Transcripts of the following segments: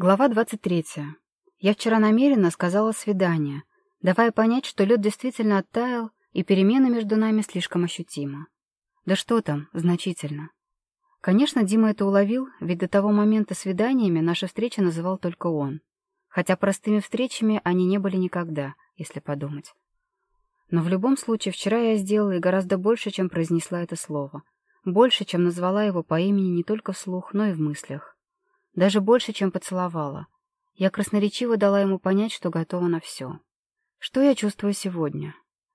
Глава 23. Я вчера намеренно сказала свидание, давая понять, что лед действительно оттаял, и перемена между нами слишком ощутима. Да что там, значительно. Конечно, Дима это уловил, ведь до того момента свиданиями наши встречи называл только он. Хотя простыми встречами они не были никогда, если подумать. Но в любом случае вчера я сделала и гораздо больше, чем произнесла это слово. Больше, чем назвала его по имени не только вслух, но и в мыслях. Даже больше, чем поцеловала. Я красноречиво дала ему понять, что готова на все. Что я чувствую сегодня?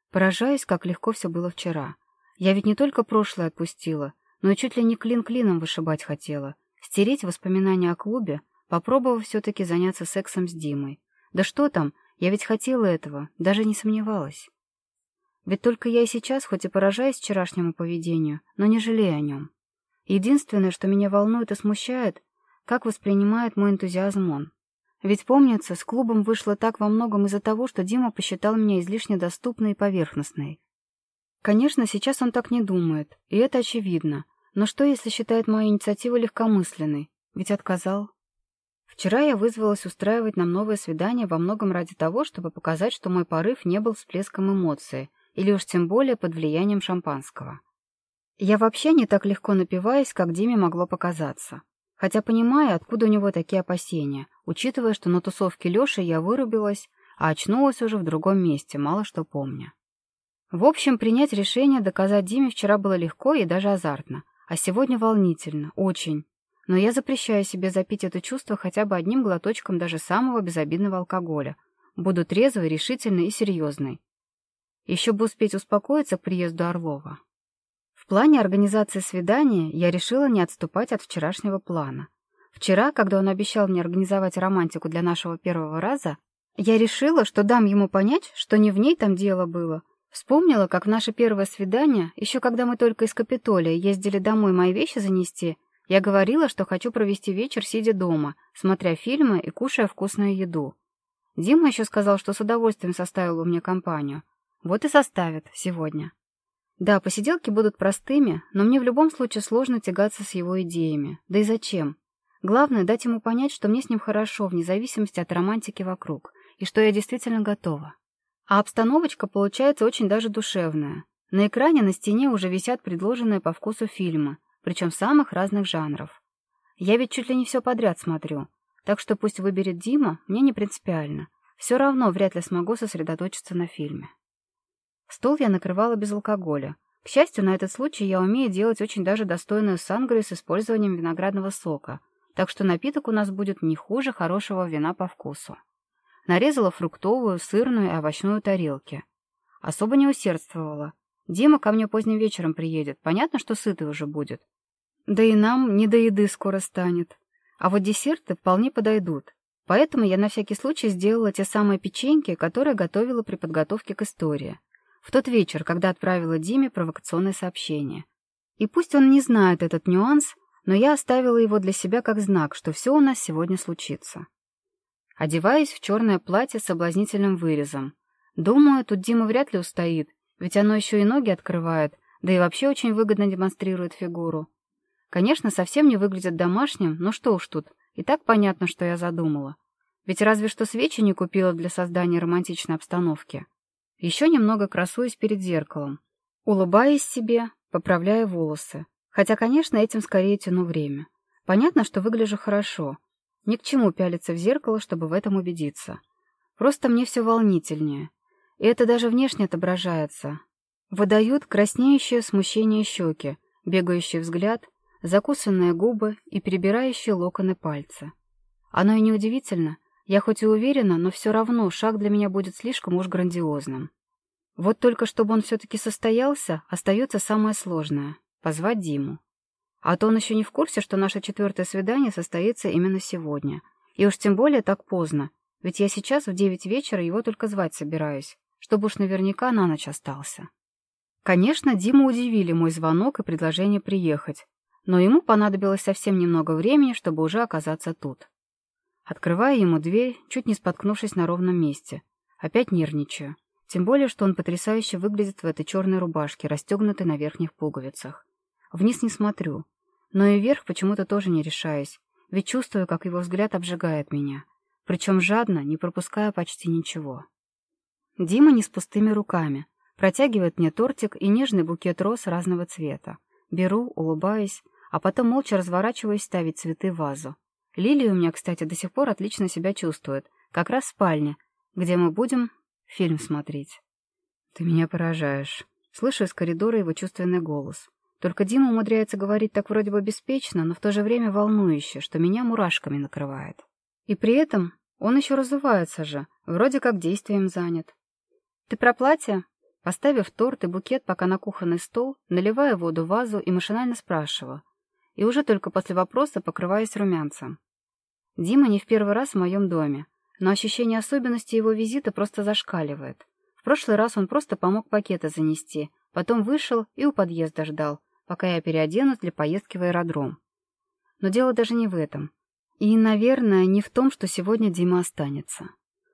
Поражаюсь, как легко все было вчера. Я ведь не только прошлое отпустила, но и чуть ли не клин клином вышибать хотела. Стереть воспоминания о клубе, попробовав все-таки заняться сексом с Димой. Да что там, я ведь хотела этого, даже не сомневалась. Ведь только я и сейчас, хоть и поражаюсь вчерашнему поведению, но не жалею о нем. Единственное, что меня волнует и смущает, как воспринимает мой энтузиазм он. Ведь, помнится, с клубом вышло так во многом из-за того, что Дима посчитал меня излишне доступной и поверхностной. Конечно, сейчас он так не думает, и это очевидно. Но что, если считает мою инициативу легкомысленной? Ведь отказал. Вчера я вызвалась устраивать нам новое свидание во многом ради того, чтобы показать, что мой порыв не был всплеском эмоций, или уж тем более под влиянием шампанского. Я вообще не так легко напиваюсь, как Диме могло показаться. Хотя понимаю, откуда у него такие опасения, учитывая, что на тусовке Лёши я вырубилась, а очнулась уже в другом месте, мало что помня. В общем, принять решение доказать Диме вчера было легко и даже азартно, а сегодня волнительно, очень. Но я запрещаю себе запить это чувство хотя бы одним глоточком даже самого безобидного алкоголя. Буду трезвой, решительной и серьезной. Еще бы успеть успокоиться к приезду Орлова. В плане организации свидания я решила не отступать от вчерашнего плана. Вчера, когда он обещал мне организовать романтику для нашего первого раза, я решила, что дам ему понять, что не в ней там дело было. Вспомнила, как в наше первое свидание, еще когда мы только из Капитолия ездили домой мои вещи занести, я говорила, что хочу провести вечер, сидя дома, смотря фильмы и кушая вкусную еду. Дима еще сказал, что с удовольствием составил бы мне компанию. Вот и составит сегодня. Да, посиделки будут простыми, но мне в любом случае сложно тягаться с его идеями. Да и зачем? Главное — дать ему понять, что мне с ним хорошо, вне зависимости от романтики вокруг, и что я действительно готова. А обстановочка получается очень даже душевная. На экране на стене уже висят предложенные по вкусу фильмы, причем самых разных жанров. Я ведь чуть ли не все подряд смотрю, так что пусть выберет Дима, мне не принципиально. Все равно вряд ли смогу сосредоточиться на фильме. Стол я накрывала без алкоголя. К счастью, на этот случай я умею делать очень даже достойную сангрию с использованием виноградного сока, так что напиток у нас будет не хуже хорошего вина по вкусу. Нарезала фруктовую, сырную и овощную тарелки. Особо не усердствовала. Дима ко мне поздним вечером приедет, понятно, что сытый уже будет. Да и нам не до еды скоро станет. А вот десерты вполне подойдут. Поэтому я на всякий случай сделала те самые печеньки, которые готовила при подготовке к истории в тот вечер, когда отправила Диме провокационное сообщение. И пусть он не знает этот нюанс, но я оставила его для себя как знак, что все у нас сегодня случится. Одеваюсь в черное платье с соблазнительным вырезом. Думаю, тут Дима вряд ли устоит, ведь оно еще и ноги открывает, да и вообще очень выгодно демонстрирует фигуру. Конечно, совсем не выглядит домашним, но что уж тут, и так понятно, что я задумала. Ведь разве что свечи не купила для создания романтичной обстановки. Еще немного красуюсь перед зеркалом, улыбаясь себе, поправляя волосы. Хотя, конечно, этим скорее тяну время. Понятно, что выгляжу хорошо. Ни к чему пялиться в зеркало, чтобы в этом убедиться. Просто мне все волнительнее. И это даже внешне отображается. Выдают краснеющее смущение щеки, бегающий взгляд, закусанные губы и перебирающие локоны пальцы. Оно и неудивительно, я хоть и уверена, но все равно шаг для меня будет слишком уж грандиозным. Вот только чтобы он все-таки состоялся, остается самое сложное — позвать Диму. А то он еще не в курсе, что наше четвертое свидание состоится именно сегодня. И уж тем более так поздно, ведь я сейчас в девять вечера его только звать собираюсь, чтобы уж наверняка на ночь остался. Конечно, Диму удивили мой звонок и предложение приехать, но ему понадобилось совсем немного времени, чтобы уже оказаться тут. Открываю ему дверь, чуть не споткнувшись на ровном месте. Опять нервничаю. Тем более, что он потрясающе выглядит в этой черной рубашке, расстегнутой на верхних пуговицах. Вниз не смотрю. Но и вверх почему-то тоже не решаюсь. ведь чувствую, как его взгляд обжигает меня, причем жадно, не пропуская почти ничего. Дима не с пустыми руками, протягивает мне тортик и нежный букет роз разного цвета. Беру, улыбаюсь, а потом молча разворачиваюсь ставить цветы в вазу. Лилия у меня, кстати, до сих пор отлично себя чувствует, как раз в спальне, где мы будем фильм смотреть. «Ты меня поражаешь», — слышу из коридора его чувственный голос. Только Дима умудряется говорить так вроде бы беспечно, но в то же время волнующе, что меня мурашками накрывает. И при этом он еще разувается же, вроде как действием занят. «Ты про платье?» Поставив торт и букет пока на кухонный стол, наливаю воду в вазу и машинально спрашиваю. И уже только после вопроса покрываюсь румянцем. Дима не в первый раз в моем доме, но ощущение особенности его визита просто зашкаливает. В прошлый раз он просто помог пакеты занести, потом вышел и у подъезда ждал, пока я переоденусь для поездки в аэродром. Но дело даже не в этом. И, наверное, не в том, что сегодня Дима останется.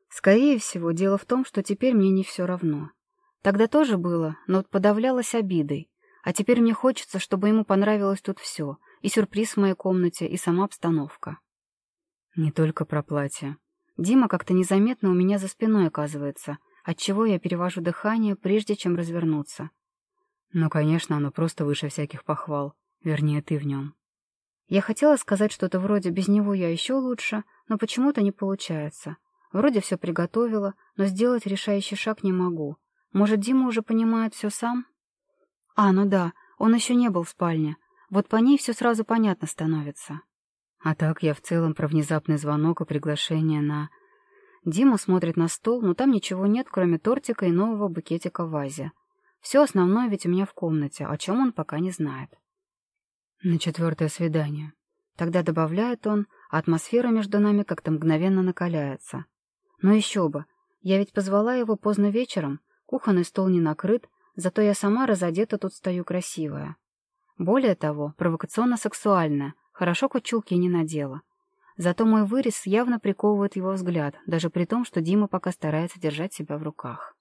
Скорее всего, дело в том, что теперь мне не все равно. Тогда тоже было, но подавлялась обидой. А теперь мне хочется, чтобы ему понравилось тут все. И сюрприз в моей комнате, и сама обстановка. Не только про платье. Дима как-то незаметно у меня за спиной оказывается, отчего я перевожу дыхание, прежде чем развернуться. Но, конечно, оно просто выше всяких похвал. Вернее, ты в нем. Я хотела сказать что-то вроде «без него я еще лучше», но почему-то не получается. Вроде все приготовила, но сделать решающий шаг не могу. Может, Дима уже понимает все сам? А, ну да, он еще не был в спальне. Вот по ней все сразу понятно становится. А так я в целом про внезапный звонок и приглашение на... Дима смотрит на стол, но там ничего нет, кроме тортика и нового букетика в вазе. Все основное ведь у меня в комнате, о чем он пока не знает. На четвертое свидание. Тогда добавляет он, а атмосфера между нами как-то мгновенно накаляется. Но еще бы, я ведь позвала его поздно вечером, кухонный стол не накрыт, зато я сама разодета тут стою красивая. Более того, провокационно-сексуальная, хорошо хоть чулки не надела. Зато мой вырез явно приковывает его взгляд, даже при том, что Дима пока старается держать себя в руках.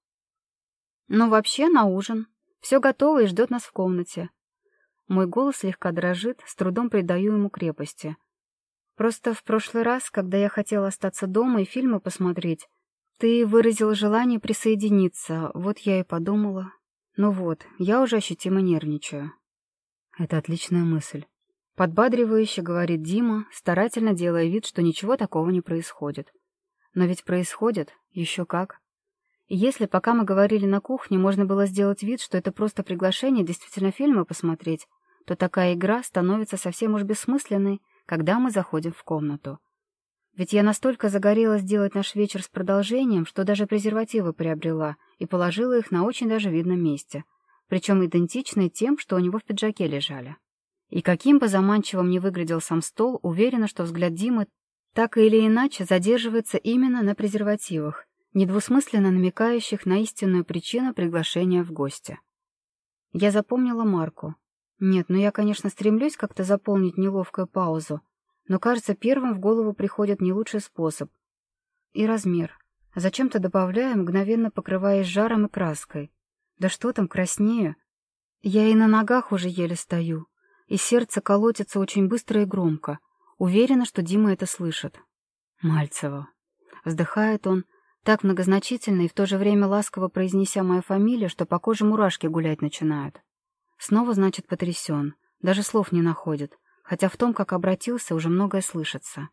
Но вообще на ужин. Все готово и ждет нас в комнате. Мой голос слегка дрожит, с трудом придаю ему крепости. Просто в прошлый раз, когда я хотела остаться дома и фильмы посмотреть, ты выразил желание присоединиться, вот я и подумала. Ну вот, я уже ощутимо нервничаю. Это отличная мысль. Подбадривающе говорит Дима, старательно делая вид, что ничего такого не происходит. Но ведь происходит, еще как. И если, пока мы говорили на кухне, можно было сделать вид, что это просто приглашение действительно фильмы посмотреть, то такая игра становится совсем уж бессмысленной, когда мы заходим в комнату. Ведь я настолько загорелась сделать наш вечер с продолжением, что даже презервативы приобрела и положила их на очень даже видном месте, причем идентичные тем, что у него в пиджаке лежали. И каким бы заманчивым ни выглядел сам стол, уверена, что взгляд Димы так или иначе задерживается именно на презервативах, недвусмысленно намекающих на истинную причину приглашения в гости. Я запомнила Марку. Нет, ну я, конечно, стремлюсь как-то заполнить неловкую паузу, но, кажется, первым в голову приходит не лучший способ. И размер. Зачем-то добавляю, мгновенно покрываясь жаром и краской. Да что там, краснею? Я и на ногах уже еле стою, и сердце колотится очень быстро и громко. Уверена, что Дима это слышит. Мальцева. Вздыхает он, так многозначительно и в то же время ласково произнеся мою фамилию, что по коже мурашки гулять начинают. Снова, значит, потрясен. Даже слов не находит. Хотя в том, как обратился, уже многое слышится.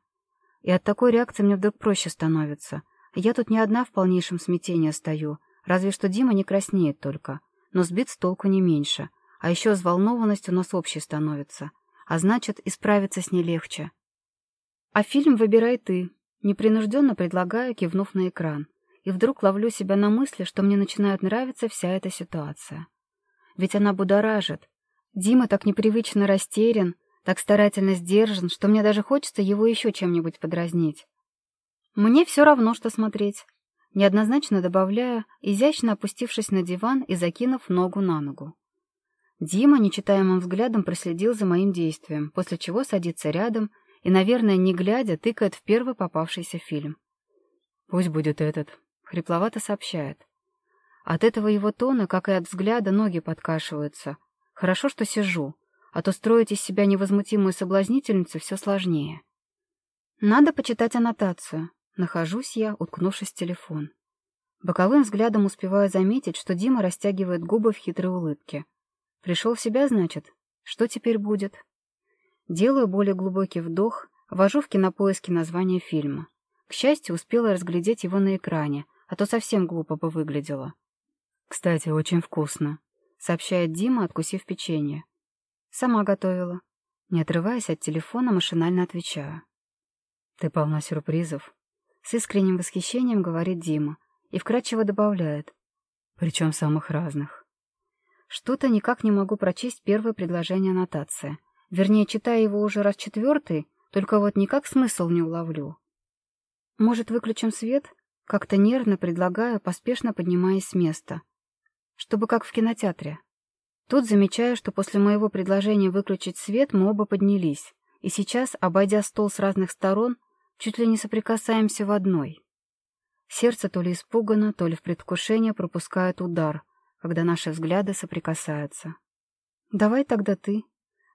И от такой реакции мне вдруг проще становится. Я тут не одна в полнейшем смятении стою. Разве что Дима не краснеет только. Но сбит с толку не меньше. А еще взволнованность у нас общей становится. А значит, и справиться с ней легче. А фильм выбирай ты, Непринужденно предлагаю, кивнув на экран. И вдруг ловлю себя на мысли, что мне начинает нравиться вся эта ситуация. Ведь она будоражит. Дима так непривычно растерян, так старательно сдержан, что мне даже хочется его еще чем-нибудь подразнить. Мне все равно, что смотреть. Неоднозначно добавляю, изящно опустившись на диван и закинув ногу на ногу. Дима нечитаемым взглядом проследил за моим действием, после чего садится рядом и, наверное, не глядя, тыкает в первый попавшийся фильм. «Пусть будет этот», — хрипловато сообщает. От этого его тона, как и от взгляда, ноги подкашиваются. Хорошо, что сижу, а то строить из себя невозмутимую соблазнительницу все сложнее. Надо почитать аннотацию. Нахожусь я, уткнувшись в телефон. Боковым взглядом успеваю заметить, что Дима растягивает губы в хитрой улыбке. Пришел в себя, значит? Что теперь будет? Делаю более глубокий вдох, ввожу в кинопоиске название фильма. К счастью, успела разглядеть его на экране, а то совсем глупо бы выглядело. «Кстати, очень вкусно», — сообщает Дима, откусив печенье. «Сама готовила». Не отрываясь от телефона, машинально отвечаю. «Ты полна сюрпризов», — с искренним восхищением говорит Дима и вкратчиво добавляет. «Причем самых разных». Что-то никак не могу прочесть первое предложение аннотации. Вернее, читая его уже раз четвертый, только вот никак смысл не уловлю. «Может, выключим свет?» Как-то нервно предлагаю, поспешно поднимаясь с места. Чтобы как в кинотеатре. Тут замечаю, что после моего предложения выключить свет мы оба поднялись, и сейчас, обойдя стол с разных сторон, чуть ли не соприкасаемся в одной. Сердце то ли испугано, то ли в предвкушении пропускает удар, когда наши взгляды соприкасаются. «Давай тогда ты».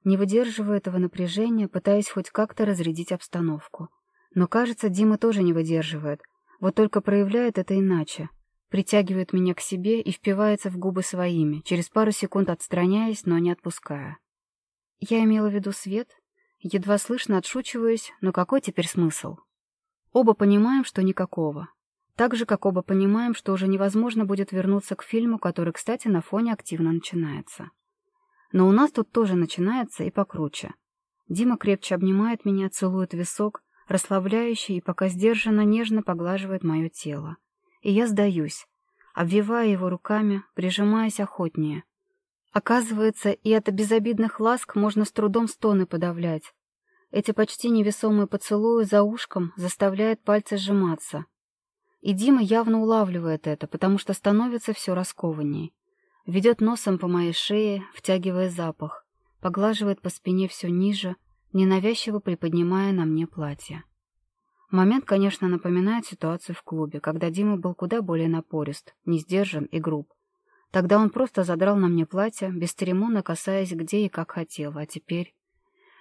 Не выдерживаю этого напряжения, пытаясь хоть как-то разрядить обстановку. Но, кажется, Дима тоже не выдерживает, вот только проявляет это иначе. Притягивает меня к себе и впивается в губы своими, через пару секунд отстраняясь, но не отпуская. Я имела в виду свет, едва слышно отшучиваюсь, но какой теперь смысл? Оба понимаем, что никакого. Так же, как оба понимаем, что уже невозможно будет вернуться к фильму, который, кстати, на фоне активно начинается. Но у нас тут тоже начинается и покруче. Дима крепче обнимает меня, целует висок, расслабляющий и пока сдержанно нежно поглаживает мое тело. И я сдаюсь, обвивая его руками, прижимаясь охотнее. Оказывается, и от безобидных ласк можно с трудом стоны подавлять. Эти почти невесомые поцелуи за ушком заставляют пальцы сжиматься. И Дима явно улавливает это, потому что становится все раскованней. Ведет носом по моей шее, втягивая запах, поглаживает по спине все ниже, ненавязчиво приподнимая на мне платье. Момент, конечно, напоминает ситуацию в клубе, когда Дима был куда более напорист, не сдержан и груб. Тогда он просто задрал на мне платье, бесцеремонно касаясь где и как хотел, а теперь...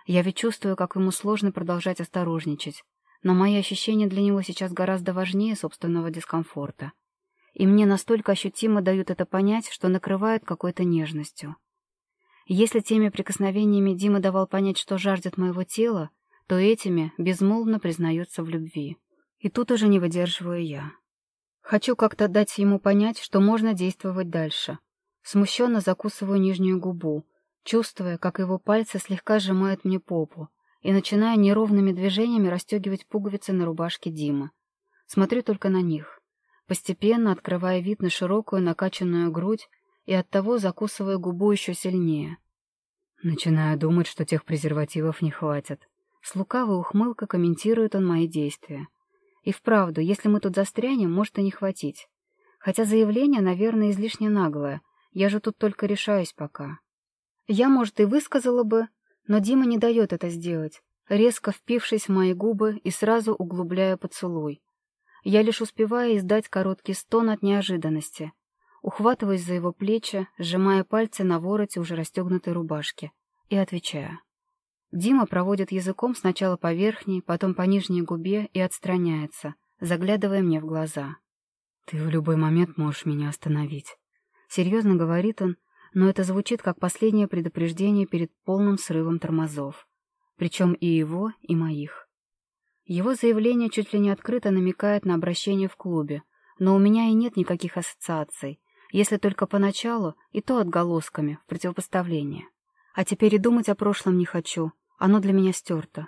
Я ведь чувствую, как ему сложно продолжать осторожничать, но мои ощущения для него сейчас гораздо важнее собственного дискомфорта и мне настолько ощутимо дают это понять, что накрывают какой-то нежностью. Если теми прикосновениями Дима давал понять, что жаждет моего тела, то этими безмолвно признается в любви. И тут уже не выдерживаю я. Хочу как-то дать ему понять, что можно действовать дальше. Смущенно закусываю нижнюю губу, чувствуя, как его пальцы слегка сжимают мне попу, и начинаю неровными движениями расстегивать пуговицы на рубашке Димы. Смотрю только на них постепенно открывая вид на широкую накачанную грудь и оттого закусывая губу еще сильнее. Начинаю думать, что тех презервативов не хватит. С лукавой ухмылкой комментирует он мои действия. И вправду, если мы тут застрянем, может и не хватить. Хотя заявление, наверное, излишне наглое. Я же тут только решаюсь пока. Я, может, и высказала бы, но Дима не дает это сделать, резко впившись в мои губы и сразу углубляя поцелуй. Я лишь успеваю издать короткий стон от неожиданности. Ухватываюсь за его плечи, сжимая пальцы на вороте уже расстегнутой рубашки, и отвечаю. Дима проводит языком сначала по верхней, потом по нижней губе и отстраняется, заглядывая мне в глаза. «Ты в любой момент можешь меня остановить», — серьезно говорит он, но это звучит как последнее предупреждение перед полным срывом тормозов. Причем и его, и моих. Его заявление чуть ли не открыто намекает на обращение в клубе, но у меня и нет никаких ассоциаций, если только поначалу, и то отголосками, в противопоставление. А теперь и думать о прошлом не хочу, оно для меня стерто.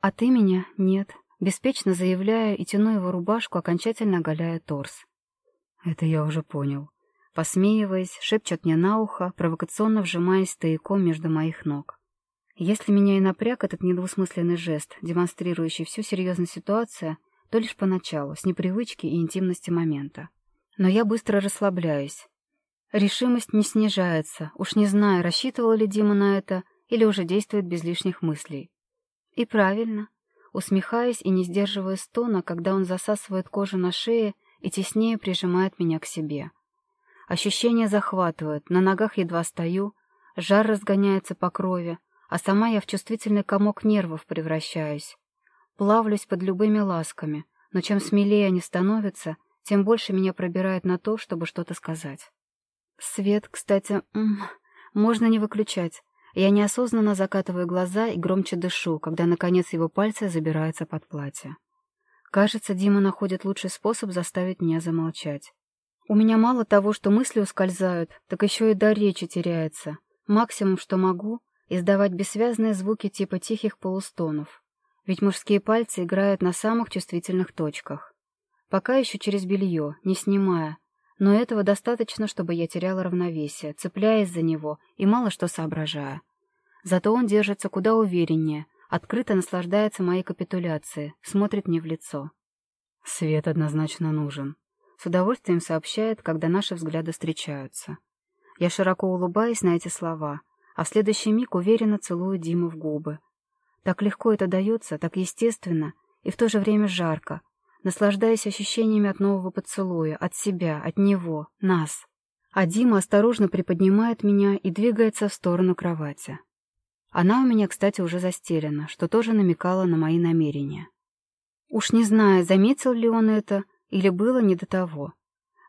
А ты меня нет, беспечно заявляю и тяну его рубашку, окончательно оголяя торс. Это я уже понял. Посмеиваясь, шепчет мне на ухо, провокационно вжимаясь стояком между моих ног. Если меня и напряг этот недвусмысленный жест, демонстрирующий всю серьезность ситуации, то лишь поначалу, с непривычки и интимности момента. Но я быстро расслабляюсь. Решимость не снижается, уж не знаю, рассчитывала ли Дима на это или уже действует без лишних мыслей. И правильно. Усмехаясь и не сдерживая стона, когда он засасывает кожу на шее и теснее прижимает меня к себе. Ощущения захватывают, на ногах едва стою, жар разгоняется по крови, а сама я в чувствительный комок нервов превращаюсь. плавлюсь под любыми ласками, но чем смелее они становятся, тем больше меня пробирает на то, чтобы что-то сказать. Свет, кстати, м -м, можно не выключать. Я неосознанно закатываю глаза и громче дышу, когда, наконец, его пальцы забираются под платье. Кажется, Дима находит лучший способ заставить меня замолчать. У меня мало того, что мысли ускользают, так еще и дар речи теряется. Максимум, что могу, издавать бессвязные звуки типа тихих полустонов. Ведь мужские пальцы играют на самых чувствительных точках. Пока еще через белье, не снимая, но этого достаточно, чтобы я теряла равновесие, цепляясь за него и мало что соображая. Зато он держится куда увереннее, открыто наслаждается моей капитуляцией, смотрит мне в лицо. Свет однозначно нужен. С удовольствием сообщает, когда наши взгляды встречаются. Я широко улыбаюсь на эти слова, а в следующий миг уверенно целую Диму в губы. Так легко это дается, так естественно и в то же время жарко, наслаждаясь ощущениями от нового поцелуя, от себя, от него, нас. А Дима осторожно приподнимает меня и двигается в сторону кровати. Она у меня, кстати, уже застелена, что тоже намекало на мои намерения. Уж не знаю, заметил ли он это или было не до того.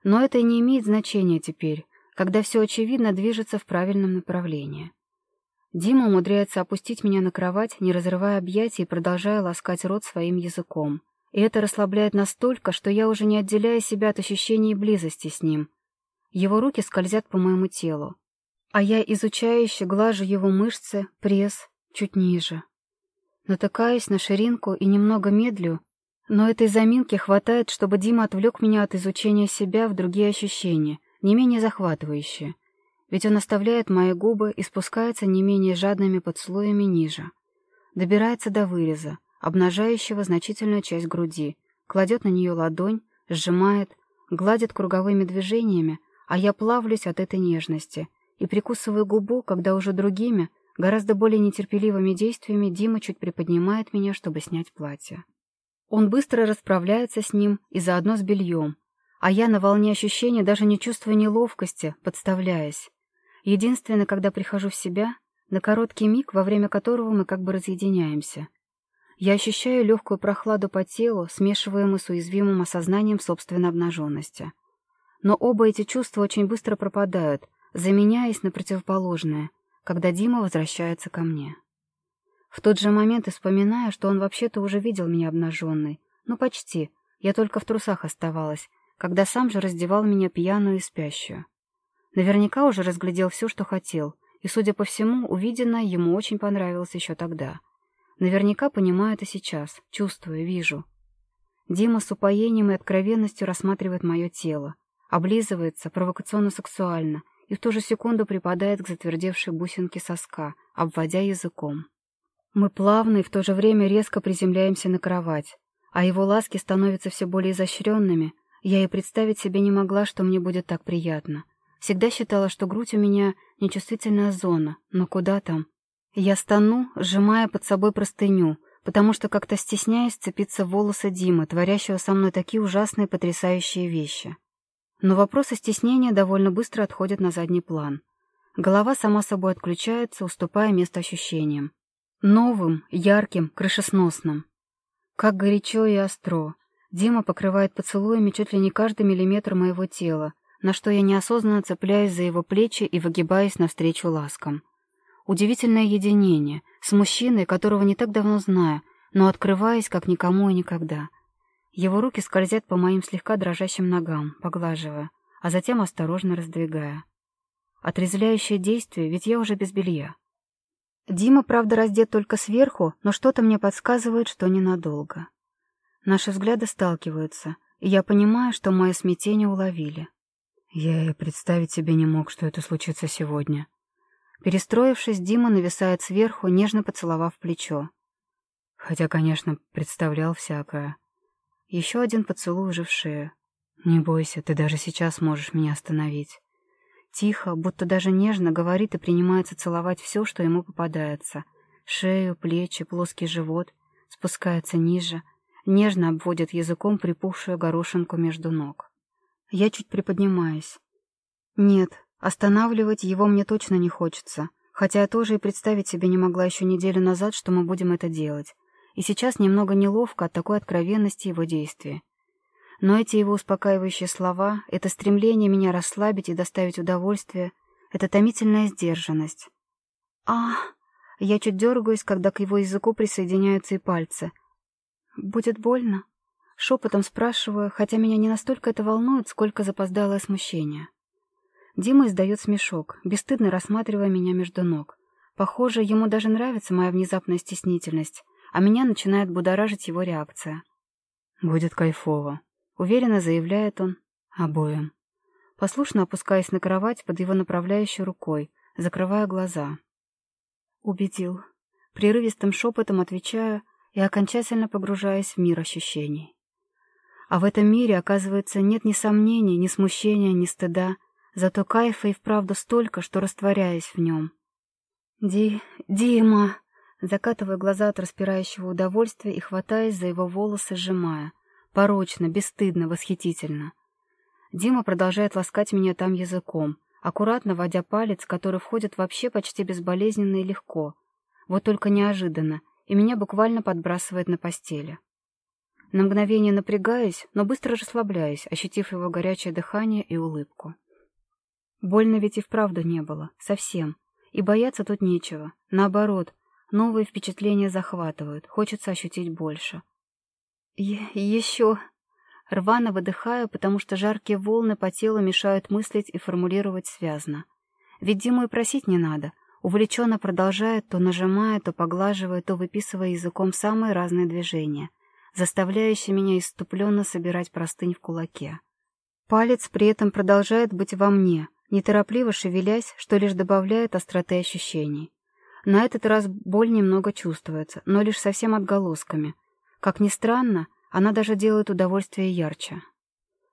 Но это не имеет значения теперь, когда все очевидно движется в правильном направлении. Дима умудряется опустить меня на кровать, не разрывая объятий и продолжая ласкать рот своим языком. И это расслабляет настолько, что я уже не отделяю себя от ощущений близости с ним. Его руки скользят по моему телу. А я изучающе глажу его мышцы, пресс, чуть ниже. Натыкаюсь на ширинку и немного медлю, но этой заминки хватает, чтобы Дима отвлек меня от изучения себя в другие ощущения, не менее захватывающие. Ведь он оставляет мои губы и спускается не менее жадными поцелуями ниже. Добирается до выреза, обнажающего значительную часть груди, кладет на нее ладонь, сжимает, гладит круговыми движениями, а я плавлюсь от этой нежности и прикусываю губу, когда уже другими, гораздо более нетерпеливыми действиями Дима чуть приподнимает меня, чтобы снять платье. Он быстро расправляется с ним и заодно с бельем, а я на волне ощущения даже не чувствую неловкости, подставляясь. Единственное, когда прихожу в себя, на короткий миг, во время которого мы как бы разъединяемся. Я ощущаю легкую прохладу по телу, смешиваемую с уязвимым осознанием собственной обнаженности. Но оба эти чувства очень быстро пропадают, заменяясь на противоположное, когда Дима возвращается ко мне. В тот же момент вспоминаю, что он вообще-то уже видел меня обнаженной. Ну, почти. Я только в трусах оставалась, когда сам же раздевал меня пьяную и спящую. Наверняка уже разглядел все, что хотел, и, судя по всему, увиденное ему очень понравилось еще тогда. Наверняка понимаю это сейчас, чувствую, вижу. Дима с упоением и откровенностью рассматривает мое тело, облизывается провокационно-сексуально и в ту же секунду припадает к затвердевшей бусинке соска, обводя языком. Мы плавно и в то же время резко приземляемся на кровать, а его ласки становятся все более изощренными. Я и представить себе не могла, что мне будет так приятно. Всегда считала, что грудь у меня нечувствительная зона, но куда там? Я стану, сжимая под собой простыню, потому что как-то стесняюсь цепиться в волосы Димы, творящего со мной такие ужасные потрясающие вещи. Но вопросы стеснения довольно быстро отходят на задний план. Голова сама собой отключается, уступая место ощущениям. Новым, ярким, крышесносным. Как горячо и остро. Дима покрывает поцелуями чуть ли не каждый миллиметр моего тела, на что я неосознанно цепляюсь за его плечи и выгибаюсь навстречу ласкам. Удивительное единение с мужчиной, которого не так давно знаю, но открываясь как никому и никогда. Его руки скользят по моим слегка дрожащим ногам, поглаживая, а затем осторожно раздвигая. Отрезвляющее действие, ведь я уже без белья. Дима, правда, раздет только сверху, но что-то мне подсказывает, что ненадолго. Наши взгляды сталкиваются, и я понимаю, что мое смятение уловили. Я и представить себе не мог, что это случится сегодня. Перестроившись, Дима нависает сверху, нежно поцеловав плечо. Хотя, конечно, представлял всякое. Еще один поцелуй уже в шею. Не бойся, ты даже сейчас можешь меня остановить. Тихо, будто даже нежно говорит и принимается целовать все, что ему попадается. Шею, плечи, плоский живот. Спускается ниже. Нежно обводит языком припухшую горошинку между ног. Я чуть приподнимаюсь. Нет, останавливать его мне точно не хочется. Хотя я тоже и представить себе не могла еще неделю назад, что мы будем это делать. и сейчас немного неловко от такой откровенности его действия. Но эти его успокаивающие слова, это стремление меня расслабить и доставить удовольствие, это томительная сдержанность. а Я чуть дергаюсь, когда к его языку присоединяются и пальцы. «Будет больно?» Шепотом спрашиваю, хотя меня не настолько это волнует, сколько запоздалое смущение. Дима издает смешок, бесстыдно рассматривая меня между ног. Похоже, ему даже нравится моя внезапная стеснительность, а меня начинает будоражить его реакция. «Будет кайфово», — уверенно заявляет он обоим. Послушно опускаясь на кровать под его направляющей рукой, закрывая глаза. Убедил. Прерывистым шепотом отвечаю и окончательно погружаясь в мир ощущений. А в этом мире, оказывается, нет ни сомнений, ни смущения, ни стыда, зато кайфа и вправду столько, что растворяясь в нем. «Ди... Дима!» Закатывая глаза от распирающего удовольствия и хватаясь за его волосы, сжимая. Порочно, бесстыдно, восхитительно. Дима продолжает ласкать меня там языком, аккуратно водя палец, который входит вообще почти безболезненно и легко. Вот только неожиданно, и меня буквально подбрасывает на постели. На мгновение напрягаюсь, но быстро расслабляюсь, ощутив его горячее дыхание и улыбку. Больно ведь и вправду не было, совсем. И бояться тут нечего. Наоборот, новые впечатления захватывают, хочется ощутить больше. И еще... Рвано выдыхаю, потому что жаркие волны по телу мешают мыслить и формулировать связно. Ведь Диму и просить не надо. Увлеченно продолжает, то нажимая, то поглаживая, то выписывая языком самые разные движения заставляющий меня иступленно собирать простынь в кулаке. Палец при этом продолжает быть во мне, неторопливо шевелясь, что лишь добавляет остроты ощущений. На этот раз боль немного чувствуется, но лишь совсем отголосками. Как ни странно, она даже делает удовольствие ярче.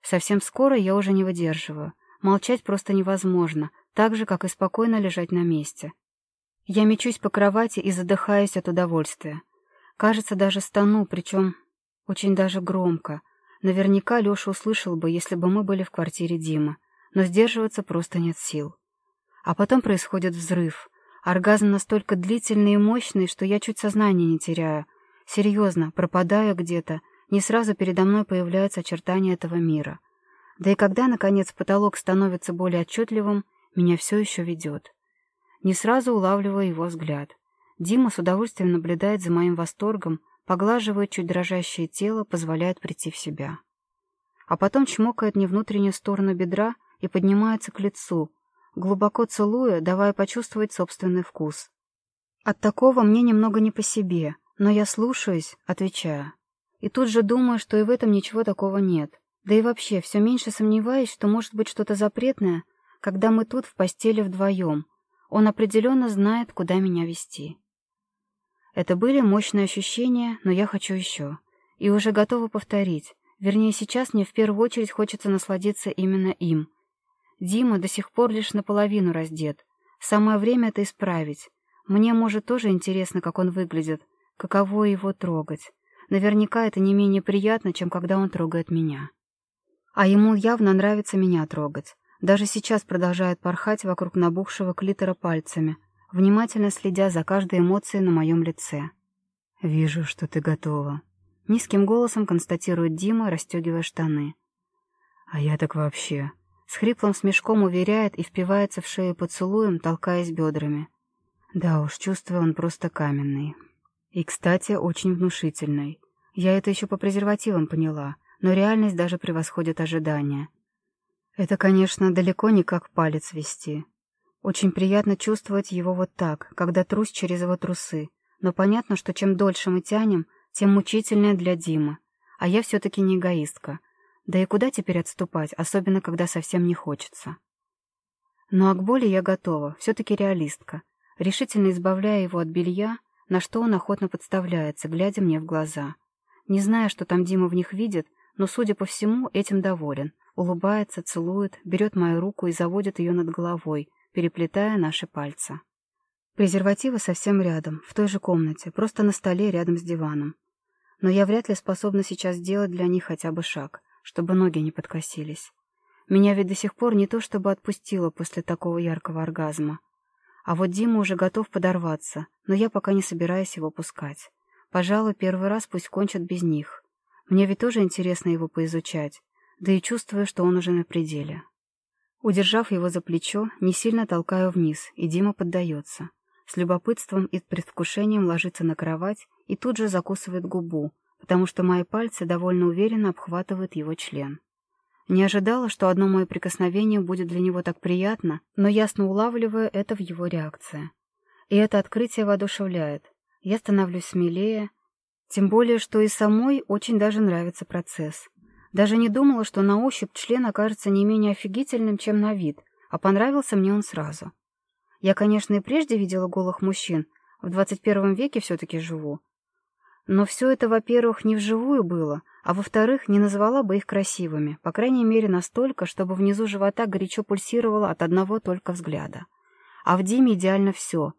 Совсем скоро я уже не выдерживаю. Молчать просто невозможно, так же, как и спокойно лежать на месте. Я мечусь по кровати и задыхаюсь от удовольствия. Кажется, даже стану, причем очень даже громко. Наверняка Леша услышал бы, если бы мы были в квартире Димы. Но сдерживаться просто нет сил. А потом происходит взрыв. Оргазм настолько длительный и мощный, что я чуть сознание не теряю. Серьезно, пропадаю где-то, не сразу передо мной появляются очертания этого мира. Да и когда, наконец, потолок становится более отчетливым, меня все еще ведет. Не сразу улавливаю его взгляд. Дима с удовольствием наблюдает за моим восторгом, поглаживает чуть дрожащее тело, позволяет прийти в себя. А потом чмокает не внутреннюю сторону бедра и поднимается к лицу, глубоко целуя, давая почувствовать собственный вкус. От такого мне немного не по себе, но я слушаюсь, отвечаю. И тут же думаю, что и в этом ничего такого нет. Да и вообще, все меньше сомневаюсь, что может быть что-то запретное, когда мы тут в постели вдвоем. Он определенно знает, куда меня вести. Это были мощные ощущения, но я хочу еще. И уже готова повторить. Вернее, сейчас мне в первую очередь хочется насладиться именно им. Дима до сих пор лишь наполовину раздет. Самое время это исправить. Мне, может, тоже интересно, как он выглядит, каково его трогать. Наверняка это не менее приятно, чем когда он трогает меня. А ему явно нравится меня трогать. Даже сейчас продолжает порхать вокруг набухшего клитора пальцами, внимательно следя за каждой эмоцией на моем лице. «Вижу, что ты готова», — низким голосом констатирует Дима, расстегивая штаны. «А я так вообще...» С хриплым смешком уверяет и впивается в шею поцелуем, толкаясь бедрами. Да уж, чувствую, он просто каменный. И, кстати, очень внушительный. Я это еще по презервативам поняла, но реальность даже превосходит ожидания. Это, конечно, далеко не как палец вести. Очень приятно чувствовать его вот так, когда трусь через его трусы. Но понятно, что чем дольше мы тянем, тем мучительнее для Димы. А я все-таки не эгоистка. Да и куда теперь отступать, особенно когда совсем не хочется. Но а к боли я готова, все-таки реалистка. Решительно избавляя его от белья, на что он охотно подставляется, глядя мне в глаза. Не зная, что там Дима в них видит, но, судя по всему, этим доволен. Улыбается, целует, берет мою руку и заводит ее над головой, переплетая наши пальцы. Презервативы совсем рядом, в той же комнате, просто на столе рядом с диваном. Но я вряд ли способна сейчас сделать для них хотя бы шаг, чтобы ноги не подкосились. Меня ведь до сих пор не то чтобы отпустило после такого яркого оргазма. А вот Дима уже готов подорваться, но я пока не собираюсь его пускать. Пожалуй, первый раз пусть кончат без них. Мне ведь тоже интересно его поизучать, да и чувствую, что он уже на пределе. Удержав его за плечо, не сильно толкаю вниз, и Дима поддается. С любопытством и предвкушением ложится на кровать и тут же закусывает губу, потому что мои пальцы довольно уверенно обхватывают его член. Не ожидала, что одно мое прикосновение будет для него так приятно, но ясно улавливаю это в его реакции. И это открытие воодушевляет. Я становлюсь смелее, тем более, что и самой очень даже нравится процесс. Даже не думала, что на ощупь член окажется не менее офигительным, чем на вид, а понравился мне он сразу. Я, конечно, и прежде видела голых мужчин, в 21 веке все-таки живу. Но все это, во-первых, не вживую было, а во-вторых, не назвала бы их красивыми, по крайней мере настолько, чтобы внизу живота горячо пульсировало от одного только взгляда. А в Диме идеально все.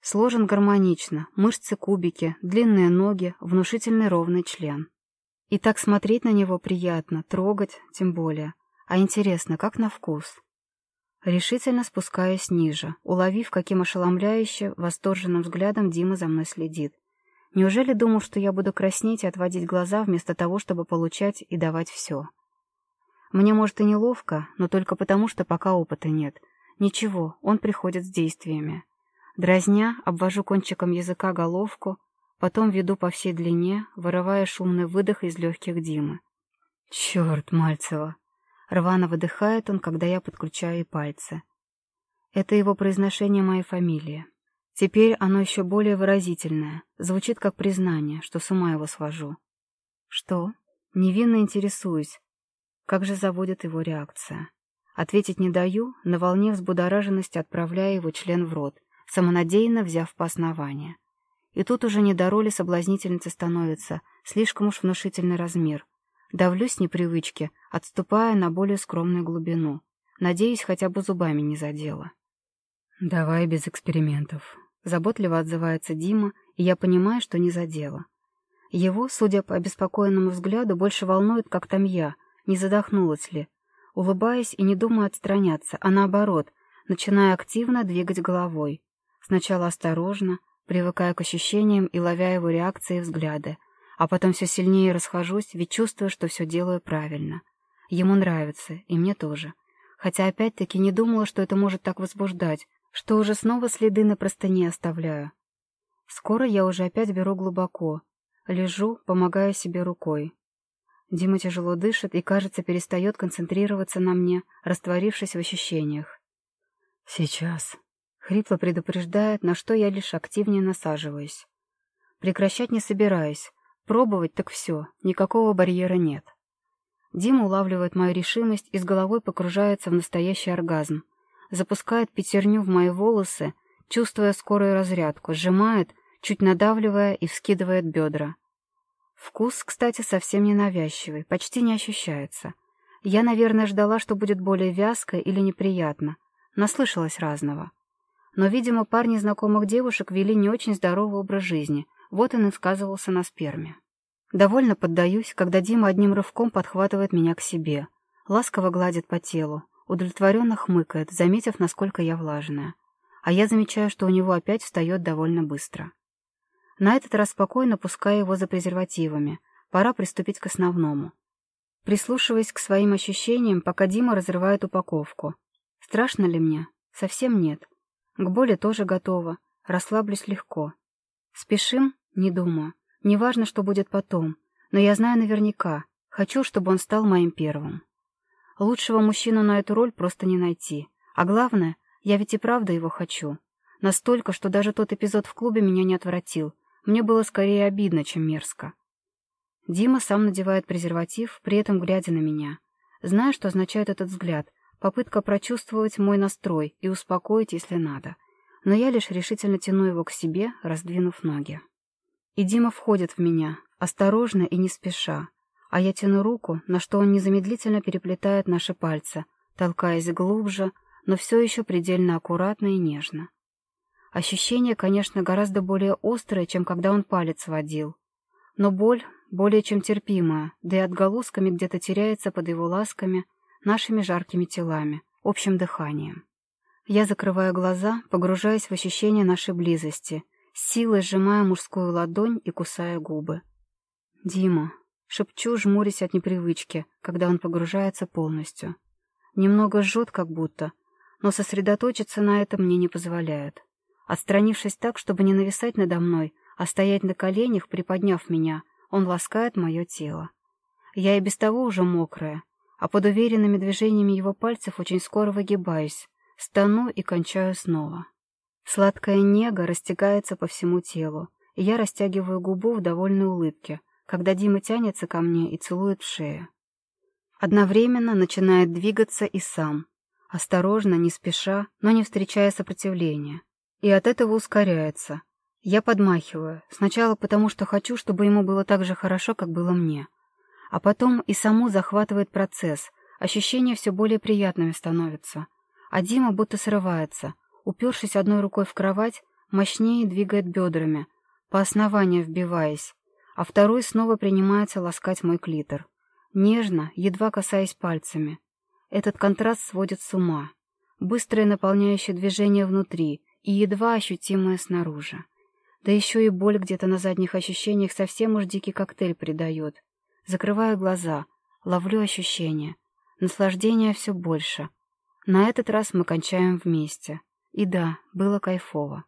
Сложен гармонично, мышцы кубики, длинные ноги, внушительный ровный член. И так смотреть на него приятно, трогать тем более. А интересно, как на вкус? Решительно спускаясь ниже, уловив, каким ошеломляюще, восторженным взглядом Дима за мной следит. Неужели думал, что я буду краснеть и отводить глаза вместо того, чтобы получать и давать все? Мне, может, и неловко, но только потому, что пока опыта нет. Ничего, он приходит с действиями. Дразня, обвожу кончиком языка головку, Потом веду по всей длине, вырывая шумный выдох из легких Димы. «Черт, Мальцева!» Рвано выдыхает он, когда я подключаю пальцы. Это его произношение моей фамилии. Теперь оно еще более выразительное, звучит как признание, что с ума его свожу. Что? Невинно интересуюсь. Как же заводит его реакция? Ответить не даю, на волне взбудораженности отправляя его член в рот, самонадеянно взяв по основанию. И тут уже не до роли соблазнительницы становится, слишком уж внушительный размер. Давлюсь непривычки, отступая на более скромную глубину. Надеюсь, хотя бы зубами не задела. «Давай без экспериментов», — заботливо отзывается Дима, и я понимаю, что не задела. Его, судя по обеспокоенному взгляду, больше волнует, как там я, не задохнулась ли. Улыбаясь и не думая отстраняться, а наоборот, начиная активно двигать головой. Сначала осторожно, привыкая к ощущениям и ловя его реакции и взгляды, а потом все сильнее расхожусь, ведь чувствую, что все делаю правильно. Ему нравится, и мне тоже. Хотя опять-таки не думала, что это может так возбуждать, что уже снова следы на простыне оставляю. Скоро я уже опять беру глубоко. Лежу, помогая себе рукой. Дима тяжело дышит и, кажется, перестает концентрироваться на мне, растворившись в ощущениях. «Сейчас», Хрипло предупреждает, на что я лишь активнее насаживаюсь. Прекращать не собираюсь. Пробовать так все, никакого барьера нет. Дима улавливает мою решимость и с головой погружается в настоящий оргазм. Запускает пятерню в мои волосы, чувствуя скорую разрядку, сжимает, чуть надавливая и вскидывает бедра. Вкус, кстати, совсем не навязчивый, почти не ощущается. Я, наверное, ждала, что будет более вязко или неприятно. Наслышалась разного. Но, видимо, парни знакомых девушек вели не очень здоровый образ жизни, вот он и сказывался на сперме. Довольно поддаюсь, когда Дима одним рывком подхватывает меня к себе, ласково гладит по телу, удовлетворенно хмыкает, заметив, насколько я влажная. А я замечаю, что у него опять встает довольно быстро. На этот раз спокойно пускаю его за презервативами. Пора приступить к основному. Прислушиваясь к своим ощущениям, пока Дима разрывает упаковку. Страшно ли мне? Совсем нет. К боли тоже готова, расслаблюсь легко. Спешим? Не думаю. Неважно, что будет потом, но я знаю наверняка, хочу, чтобы он стал моим первым. Лучшего мужчину на эту роль просто не найти. А главное, я ведь и правда его хочу. Настолько, что даже тот эпизод в клубе меня не отвратил. Мне было скорее обидно, чем мерзко. Дима сам надевает презерватив, при этом глядя на меня. Знаю, что означает этот взгляд, попытка прочувствовать мой настрой и успокоить, если надо. Но я лишь решительно тяну его к себе, раздвинув ноги. И Дима входит в меня, осторожно и не спеша, а я тяну руку, на что он незамедлительно переплетает наши пальцы, толкаясь глубже, но все еще предельно аккуратно и нежно. Ощущение, конечно, гораздо более острое, чем когда он палец водил. Но боль более чем терпимая, да и отголосками где-то теряется под его ласками нашими жаркими телами, общим дыханием. Я закрываю глаза, погружаясь в ощущение нашей близости, силой сжимая мужскую ладонь и кусая губы. «Дима», — шепчу, жмурясь от непривычки, когда он погружается полностью. Немного жжет как будто, но сосредоточиться на этом мне не позволяет. Отстранившись так, чтобы не нависать надо мной, а стоять на коленях, приподняв меня, он ласкает мое тело. Я и без того уже мокрая, а под уверенными движениями его пальцев очень скоро выгибаюсь, стану и кончаю снова. Сладкая нега растягается по всему телу, и я растягиваю губу в довольной улыбке, когда Дима тянется ко мне и целует в шею. Одновременно начинает двигаться и сам, осторожно, не спеша, но не встречая сопротивления. И от этого ускоряется. Я подмахиваю, сначала потому, что хочу, чтобы ему было так же хорошо, как было мне. А потом и саму захватывает процесс, ощущения все более приятными становятся. А Дима будто срывается, упершись одной рукой в кровать, мощнее двигает бедрами, по основанию вбиваясь, а второй снова принимается ласкать мой клитор. Нежно, едва касаясь пальцами. Этот контраст сводит с ума. Быстрое наполняющее движение внутри и едва ощутимое снаружи. Да еще и боль где-то на задних ощущениях совсем уж дикий коктейль придает. Закрываю глаза, ловлю ощущения. Наслаждения все больше. На этот раз мы кончаем вместе. И да, было кайфово.